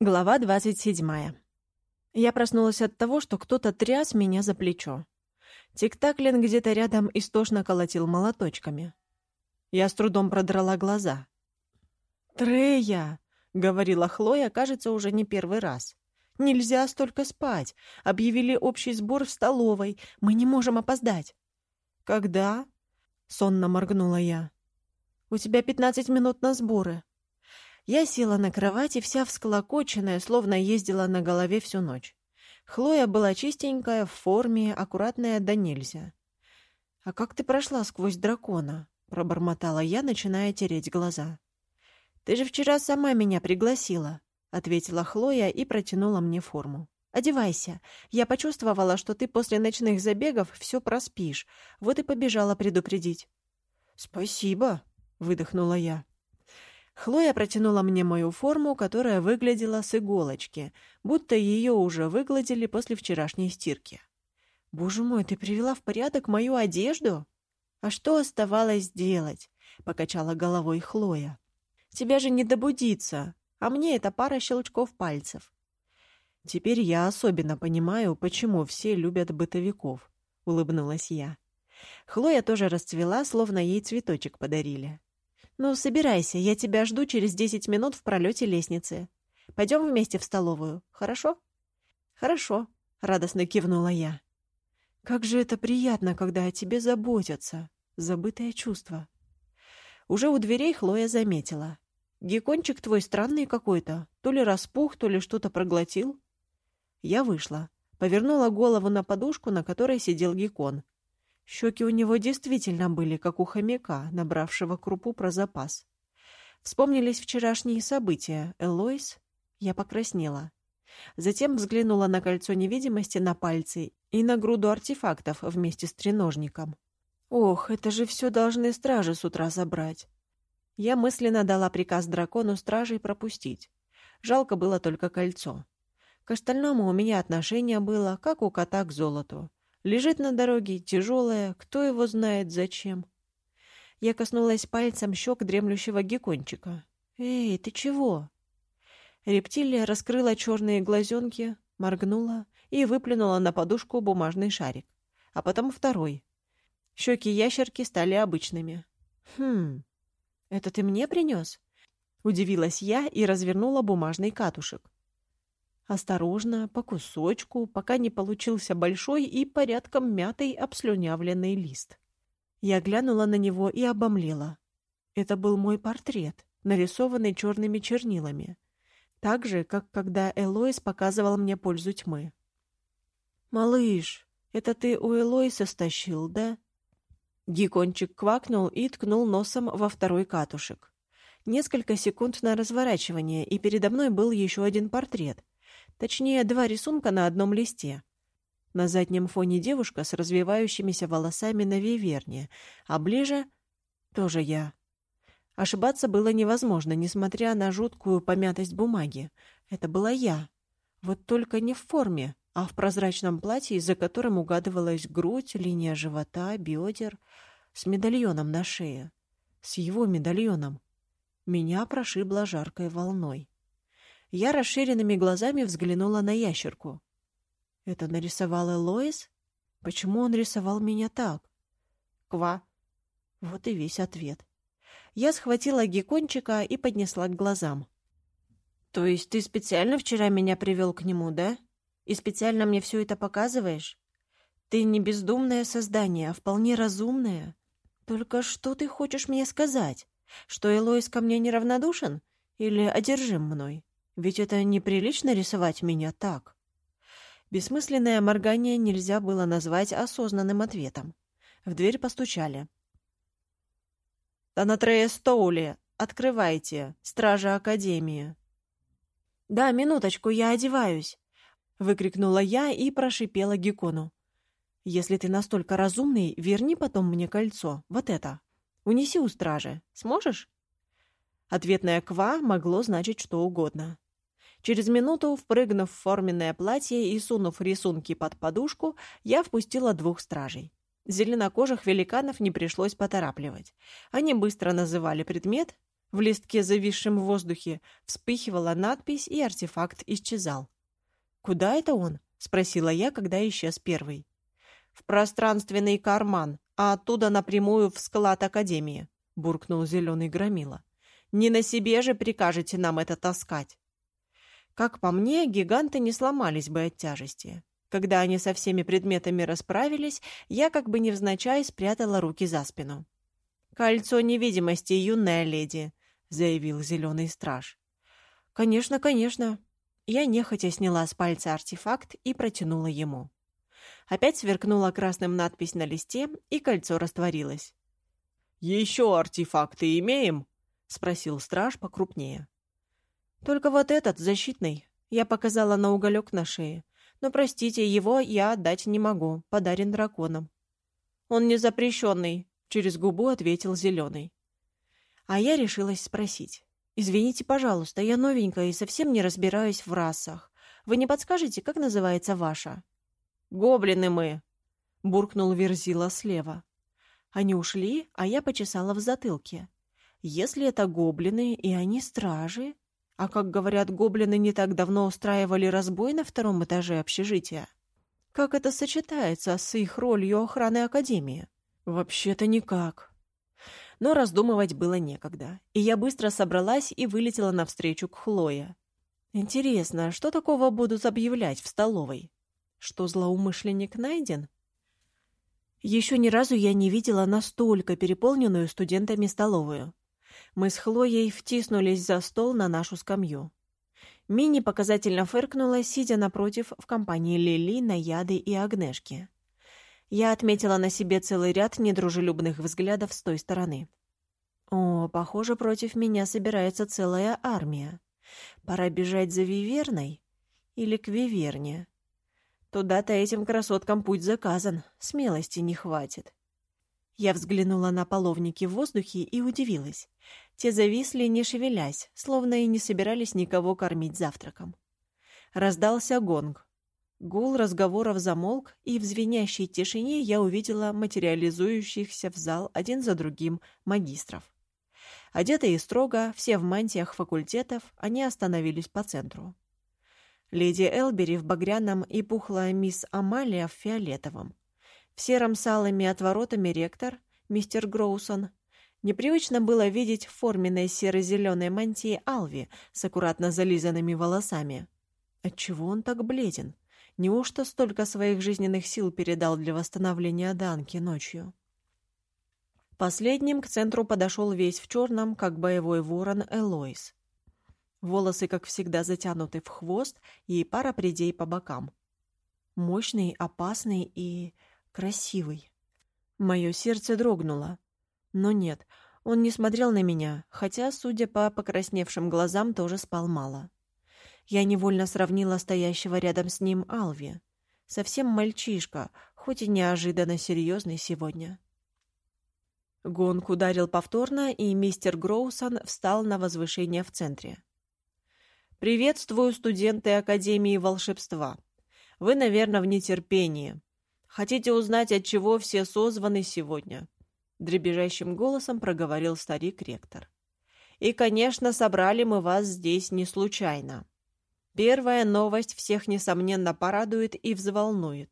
Глава двадцать седьмая. Я проснулась от того, что кто-то тряс меня за плечо. Тик-таклин где-то рядом истошно колотил молоточками. Я с трудом продрала глаза. «Трея!» — говорила Хлоя, кажется, уже не первый раз. «Нельзя столько спать. Объявили общий сбор в столовой. Мы не можем опоздать». «Когда?» — сонно моргнула я. «У тебя пятнадцать минут на сборы», я села на кровати, вся всколокоченная, словно ездила на голове всю ночь. Хлоя была чистенькая, в форме, аккуратная да нельзя. «А как ты прошла сквозь дракона?» — пробормотала я, начиная тереть глаза. «Ты же вчера сама меня пригласила», — ответила Хлоя и протянула мне форму. «Одевайся. Я почувствовала, что ты после ночных забегов все проспишь. Вот и побежала предупредить». «Спасибо», — выдохнула я. Хлоя протянула мне мою форму, которая выглядела с иголочки, будто ее уже выгладили после вчерашней стирки. «Боже мой, ты привела в порядок мою одежду?» «А что оставалось делать?» — покачала головой Хлоя. «Тебя же не добудиться, а мне это пара щелчков пальцев». «Теперь я особенно понимаю, почему все любят бытовиков», — улыбнулась я. Хлоя тоже расцвела, словно ей цветочек подарили. «Ну, собирайся, я тебя жду через десять минут в пролете лестницы. Пойдем вместе в столовую, хорошо?» «Хорошо», — радостно кивнула я. «Как же это приятно, когда о тебе заботятся. Забытое чувство». Уже у дверей Хлоя заметила. «Геккончик твой странный какой-то. То ли распух, то ли что-то проглотил». Я вышла, повернула голову на подушку, на которой сидел геккон, Щеки у него действительно были, как у хомяка, набравшего крупу про запас. Вспомнились вчерашние события. Элойс? Я покраснела. Затем взглянула на кольцо невидимости на пальце и на груду артефактов вместе с треножником. Ох, это же все должны стражи с утра забрать. Я мысленно дала приказ дракону стражей пропустить. Жалко было только кольцо. К остальному у меня отношение было, как у кота к золоту. Лежит на дороге, тяжелая, кто его знает зачем. Я коснулась пальцем щек дремлющего геккончика. «Эй, ты чего?» Рептилия раскрыла черные глазенки, моргнула и выплюнула на подушку бумажный шарик. А потом второй. Щеки ящерки стали обычными. «Хм, это ты мне принес?» Удивилась я и развернула бумажный катушек. Осторожно, по кусочку, пока не получился большой и порядком мятый обслюнявленный лист. Я глянула на него и обомлела. Это был мой портрет, нарисованный черными чернилами. Так же, как когда Элоис показывал мне пользу тьмы. «Малыш, это ты у Элоиса стащил, да?» Гикончик квакнул и ткнул носом во второй катушек. Несколько секунд на разворачивание, и передо мной был еще один портрет, Точнее, два рисунка на одном листе. На заднем фоне девушка с развивающимися волосами на виверне, а ближе — тоже я. Ошибаться было невозможно, несмотря на жуткую помятость бумаги. Это была я. Вот только не в форме, а в прозрачном платье, за которым угадывалась грудь, линия живота, бедер, с медальоном на шее. С его медальоном. Меня прошибло жаркой волной. Я расширенными глазами взглянула на ящерку. Это нарисовал Элоис? Почему он рисовал меня так? Ква. Вот и весь ответ. Я схватила геккончика и поднесла к глазам. То есть ты специально вчера меня привел к нему, да? И специально мне все это показываешь? Ты не бездумное создание, а вполне разумное. Только что ты хочешь мне сказать? Что Элоис ко мне неравнодушен? Или одержим мной? Ведь это неприлично рисовать меня так. Бессмысленное моргание нельзя было назвать осознанным ответом. В дверь постучали. «Танатрея Стоули! Открывайте! Стража Академии!» «Да, минуточку, я одеваюсь!» — выкрикнула я и прошипела Гекону. «Если ты настолько разумный, верни потом мне кольцо, вот это. Унеси у стражи. Сможешь?» Ответное «ква» могло значить что угодно. Через минуту, впрыгнув в форменное платье и сунув рисунки под подушку, я впустила двух стражей. Зеленокожих великанов не пришлось поторапливать. Они быстро называли предмет, В листке, зависшем в воздухе, вспыхивала надпись, и артефакт исчезал. «Куда это он?» — спросила я, когда исчез первый. «В пространственный карман, а оттуда напрямую в склад Академии», — буркнул зеленый громила. «Не на себе же прикажете нам это таскать». Как по мне, гиганты не сломались бы от тяжести. Когда они со всеми предметами расправились, я как бы невзначай спрятала руки за спину. «Кольцо невидимости, юная леди», — заявил зеленый страж. «Конечно, конечно». Я нехотя сняла с пальца артефакт и протянула ему. Опять сверкнула красным надпись на листе, и кольцо растворилось. «Еще артефакты имеем?» — спросил страж покрупнее. «Только вот этот, защитный», — я показала на уголек на шее. «Но, простите, его я отдать не могу, подарен драконом». «Он не запрещенный», — через губу ответил зеленый. А я решилась спросить. «Извините, пожалуйста, я новенькая и совсем не разбираюсь в расах. Вы не подскажете, как называется ваша?» «Гоблины мы!» — буркнул Верзила слева. Они ушли, а я почесала в затылке. «Если это гоблины, и они стражи...» А как говорят, гоблины не так давно устраивали разбой на втором этаже общежития. Как это сочетается с их ролью охраны Академии? Вообще-то никак. Но раздумывать было некогда, и я быстро собралась и вылетела навстречу к Хлое. Интересно, что такого будут объявлять в столовой? Что злоумышленник найден? Еще ни разу я не видела настолько переполненную студентами столовую. Мы с Хлоей втиснулись за стол на нашу скамью. Мини показательно фыркнула, сидя напротив в компании Лили, Наяды и Агнешки. Я отметила на себе целый ряд недружелюбных взглядов с той стороны. О, похоже, против меня собирается целая армия. Пора бежать за Виверной или к Виверне. Туда-то этим красоткам путь заказан, смелости не хватит. Я взглянула на половники в воздухе и удивилась. Те зависли, не шевелясь, словно и не собирались никого кормить завтраком. Раздался гонг. Гул разговоров замолк, и в звенящей тишине я увидела материализующихся в зал один за другим магистров. Одетые строго, все в мантиях факультетов, они остановились по центру. Леди Элбери в багряном и пухлая мисс Амалия в фиолетовом. В сером с алыми отворотами ректор, мистер Гроусон. Непривычно было видеть в форменной серо-зеленой мантии Алви с аккуратно зализанными волосами. Отчего он так бледен? Неужто столько своих жизненных сил передал для восстановления Данки ночью? Последним к центру подошел весь в черном, как боевой ворон Элойс. Волосы, как всегда, затянуты в хвост и пара придей по бокам. Мощный, опасный и красивый. Мое сердце дрогнуло. Но нет, он не смотрел на меня, хотя, судя по покрасневшим глазам, тоже спал мало. Я невольно сравнила стоящего рядом с ним Алви. Совсем мальчишка, хоть и неожиданно серьезный сегодня. Гонг ударил повторно, и мистер Гроусон встал на возвышение в центре. «Приветствую студенты Академии волшебства. Вы, наверное, в нетерпении. Хотите узнать, от чего все созваны сегодня?» Дребезжащим голосом проговорил старик-ректор. «И, конечно, собрали мы вас здесь не случайно. Первая новость всех, несомненно, порадует и взволнует.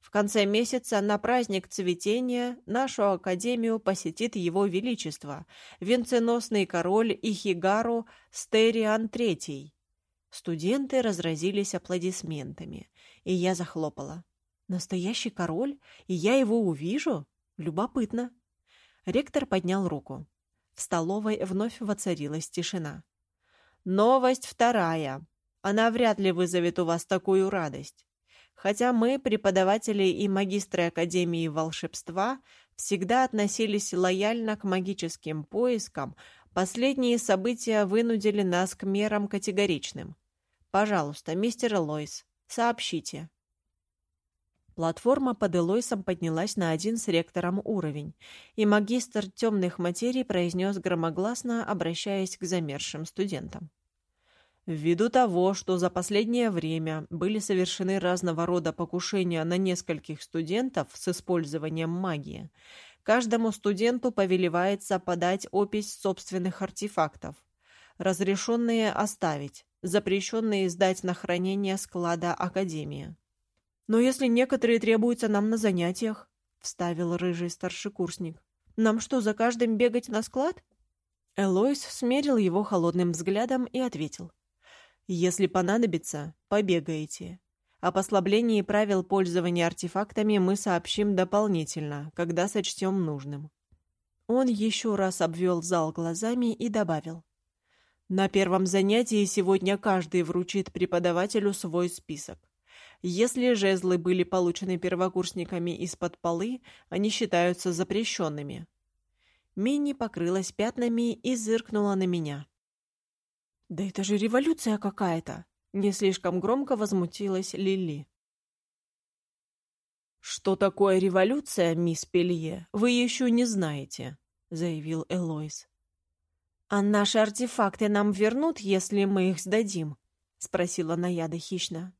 В конце месяца на праздник цветения нашу академию посетит его величество, венценосный король Ихигару Стериан III. Студенты разразились аплодисментами, и я захлопала. Настоящий король? И я его увижу? Любопытно. Ректор поднял руку. В столовой вновь воцарилась тишина. Новость вторая. Она вряд ли вызовет у вас такую радость. Хотя мы, преподаватели и магистры Академии волшебства, всегда относились лояльно к магическим поискам, последние события вынудили нас к мерам категоричным. Пожалуйста, мистер Лойс, сообщите. Платформа под Элойсом поднялась на один с ректором уровень, и магистр темных материй произнес громогласно, обращаясь к замерзшим студентам. Ввиду того, что за последнее время были совершены разного рода покушения на нескольких студентов с использованием магии, Каждому студенту повелевается подать опись собственных артефактов. Разрешенные оставить, запрещенные сдать на хранение склада Академии. «Но если некоторые требуются нам на занятиях», — вставил рыжий старшекурсник, «нам что, за каждым бегать на склад?» Элойс смерил его холодным взглядом и ответил. «Если понадобится, побегаете. О послаблении правил пользования артефактами мы сообщим дополнительно, когда сочтем нужным». Он еще раз обвел зал глазами и добавил. «На первом занятии сегодня каждый вручит преподавателю свой список. Если жезлы были получены первокурсниками из-под полы, они считаются запрещенными». Минни покрылась пятнами и зыркнула на меня. «Да это же революция какая-то!» Не слишком громко возмутилась Лили. «Что такое революция, мисс Пелье, вы еще не знаете», — заявил Элойс. «А наши артефакты нам вернут, если мы их сдадим?» — спросила Наяда хищно.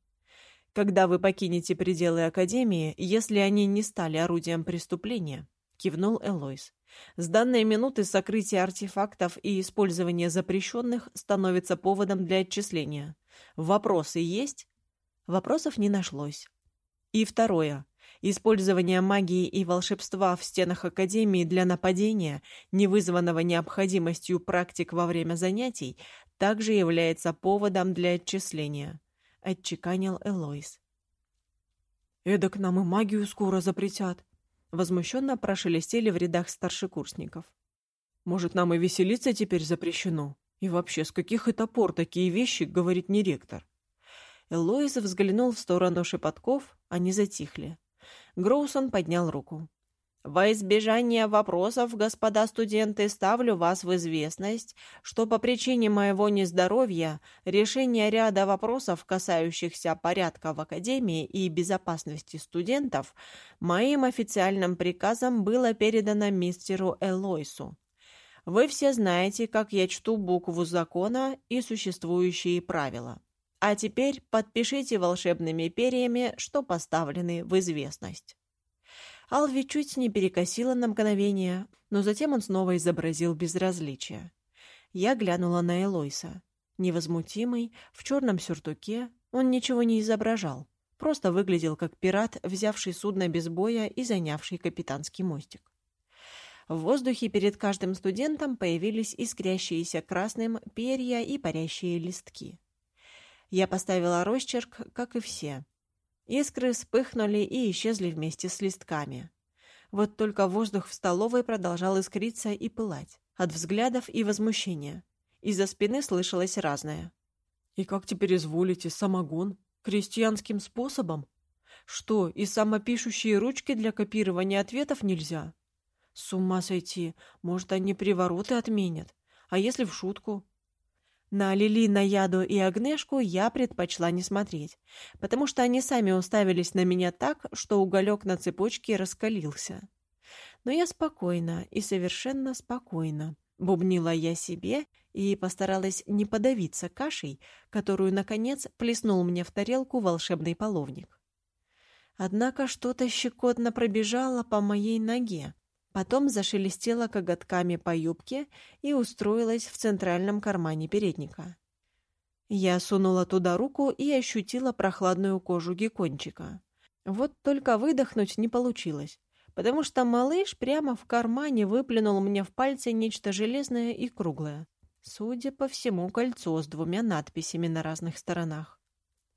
«Когда вы покинете пределы Академии, если они не стали орудием преступления», — кивнул Элойс. С данной минуты сокрытие артефактов и использование запрещенных становится поводом для отчисления. Вопросы есть? Вопросов не нашлось. И второе. Использование магии и волшебства в стенах Академии для нападения, не вызванного необходимостью практик во время занятий, также является поводом для отчисления, — отчеканил Элойс. «Эдак нам и магию скоро запретят», Возмущенно прошелестели в рядах старшекурсников. «Может, нам и веселиться теперь запрещено? И вообще, с каких это пор такие вещи говорит не ректор?» Элоиз взглянул в сторону шепотков, они затихли. Гроусон поднял руку. Во избежание вопросов, господа студенты, ставлю вас в известность, что по причине моего нездоровья решение ряда вопросов, касающихся порядка в Академии и безопасности студентов, моим официальным приказом было передано мистеру Элойсу. Вы все знаете, как я чту букву закона и существующие правила. А теперь подпишите волшебными перьями, что поставлены в известность. Алви чуть не перекосила на мгновение, но затем он снова изобразил безразличие. Я глянула на Элойса. Невозмутимый, в черном сюртуке, он ничего не изображал, просто выглядел как пират, взявший судно без боя и занявший капитанский мостик. В воздухе перед каждым студентом появились искрящиеся красным перья и парящие листки. Я поставила росчерк, как и все, Искры вспыхнули и исчезли вместе с листками. Вот только воздух в столовой продолжал искриться и пылать. От взглядов и возмущения. Из-за спины слышалось разное. «И как теперь изволите, самогон? Крестьянским способом? Что, и самопишущие ручки для копирования ответов нельзя? С ума сойти, может, они привороты отменят? А если в шутку? На Лили, Наяду и Агнешку я предпочла не смотреть, потому что они сами уставились на меня так, что уголек на цепочке раскалился. Но я спокойно и совершенно спокойно бубнила я себе и постаралась не подавиться кашей, которую, наконец, плеснул мне в тарелку волшебный половник. Однако что-то щекотно пробежало по моей ноге, Потом зашелестела коготками по юбке и устроилась в центральном кармане передника. Я сунула туда руку и ощутила прохладную кожу геккончика. Вот только выдохнуть не получилось, потому что малыш прямо в кармане выплюнул мне в пальцы нечто железное и круглое. Судя по всему, кольцо с двумя надписями на разных сторонах.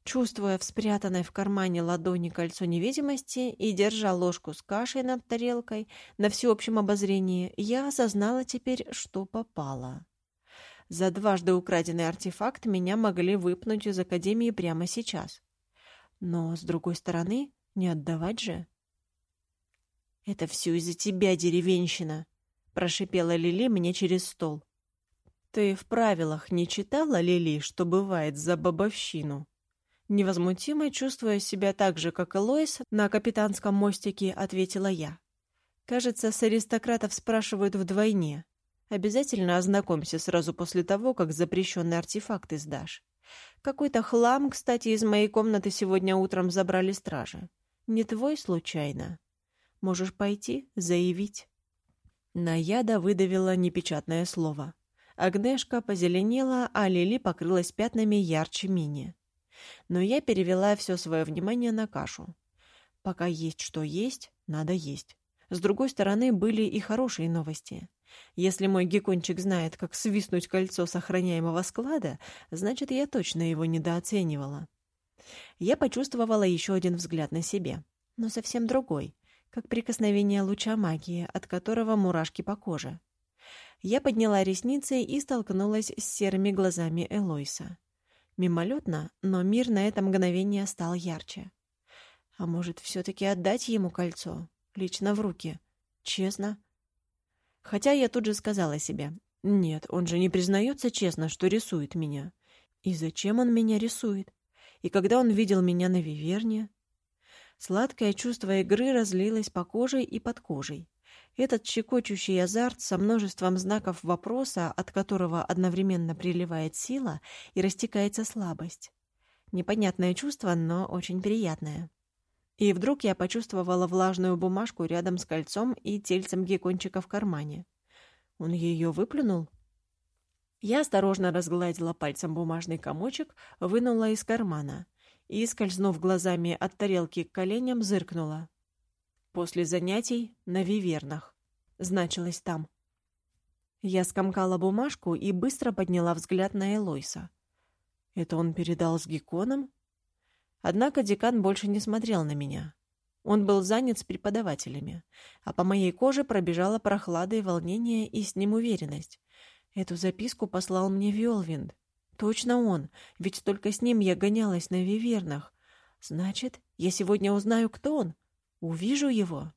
Чувствуя в спрятанной в кармане ладони кольцо невидимости и держа ложку с кашей над тарелкой на всеобщем обозрении, я осознала теперь, что попало. За дважды украденный артефакт меня могли выпнуть из Академии прямо сейчас. Но, с другой стороны, не отдавать же. «Это все из-за тебя, деревенщина!» — прошипела Лили мне через стол. «Ты в правилах не читала, Лили, что бывает за бабовщину?» Невозмутимо чувствуя себя так же, как и Лоис, на капитанском мостике ответила я. «Кажется, с аристократов спрашивают вдвойне. Обязательно ознакомься сразу после того, как запрещенный артефакт издашь. Какой-то хлам, кстати, из моей комнаты сегодня утром забрали стражи. Не твой случайно? Можешь пойти, заявить». Наяда выдавила непечатное слово. Агнешка позеленела, а Лили покрылась пятнами ярче мини. Но я перевела все свое внимание на кашу. Пока есть что есть, надо есть. С другой стороны, были и хорошие новости. Если мой геккончик знает, как свистнуть кольцо сохраняемого склада, значит, я точно его недооценивала. Я почувствовала еще один взгляд на себе, но совсем другой, как прикосновение луча магии, от которого мурашки по коже. Я подняла ресницы и столкнулась с серыми глазами Элойса. Мимолетно, но мир на это мгновение стал ярче. А может, все-таки отдать ему кольцо? Лично в руки? Честно? Хотя я тут же сказала себе, нет, он же не признается честно, что рисует меня. И зачем он меня рисует? И когда он видел меня на Виверне? Сладкое чувство игры разлилось по коже и под кожей. Этот щекочущий азарт со множеством знаков вопроса, от которого одновременно приливает сила и растекается слабость. Непонятное чувство, но очень приятное. И вдруг я почувствовала влажную бумажку рядом с кольцом и тельцем геккончика в кармане. Он ее выплюнул? Я осторожно разгладила пальцем бумажный комочек, вынула из кармана и, скользнув глазами от тарелки к коленям, зыркнула. После занятий на вивернах. Значилось там. Я скомкала бумажку и быстро подняла взгляд на Элойса. Это он передал с Геконом? Однако декан больше не смотрел на меня. Он был занят с преподавателями, а по моей коже пробежала прохлада и волнение, и с ним уверенность. Эту записку послал мне Виолвинд. Точно он, ведь только с ним я гонялась на вивернах. Значит, я сегодня узнаю, кто он, Увижу его,